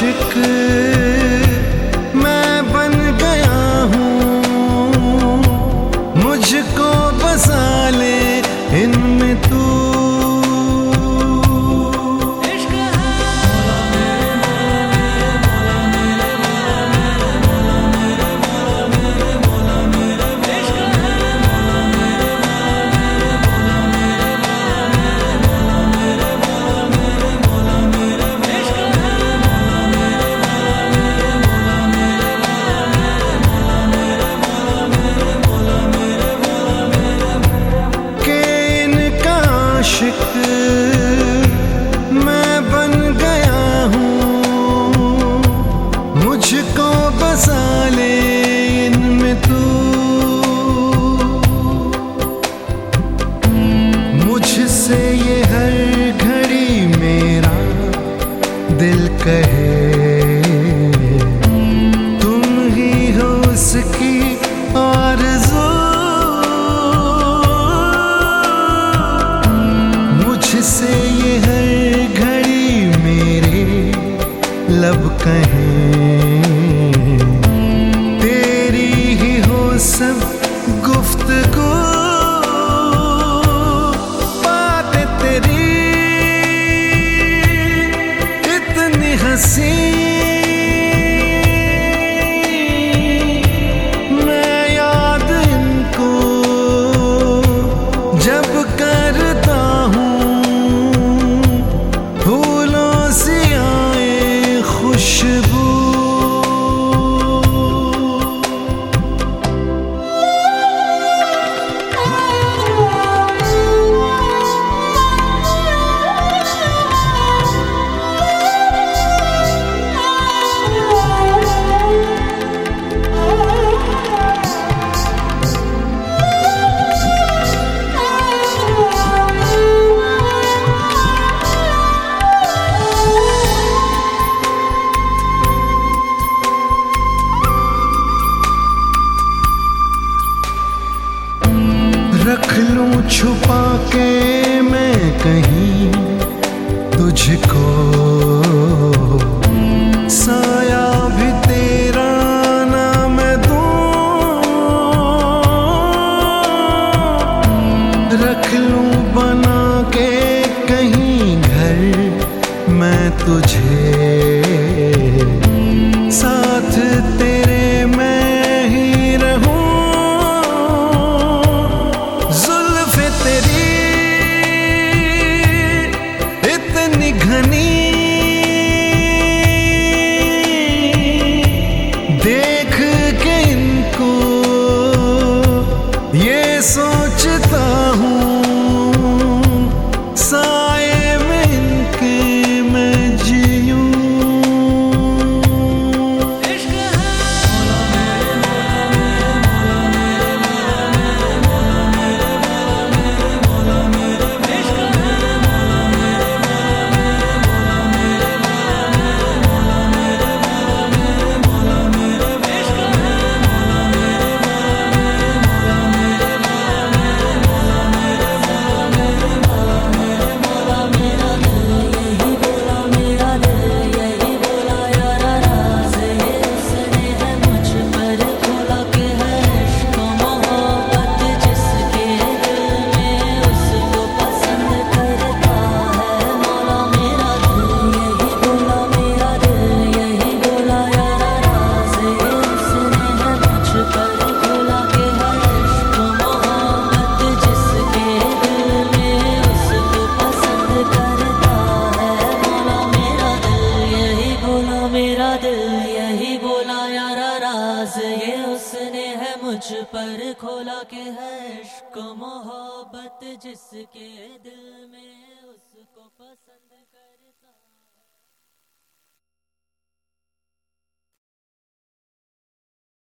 aşıkım कहीं। अर्श पर खोला के हैश को मोहब्बत जिसके दिल में उसको पसंद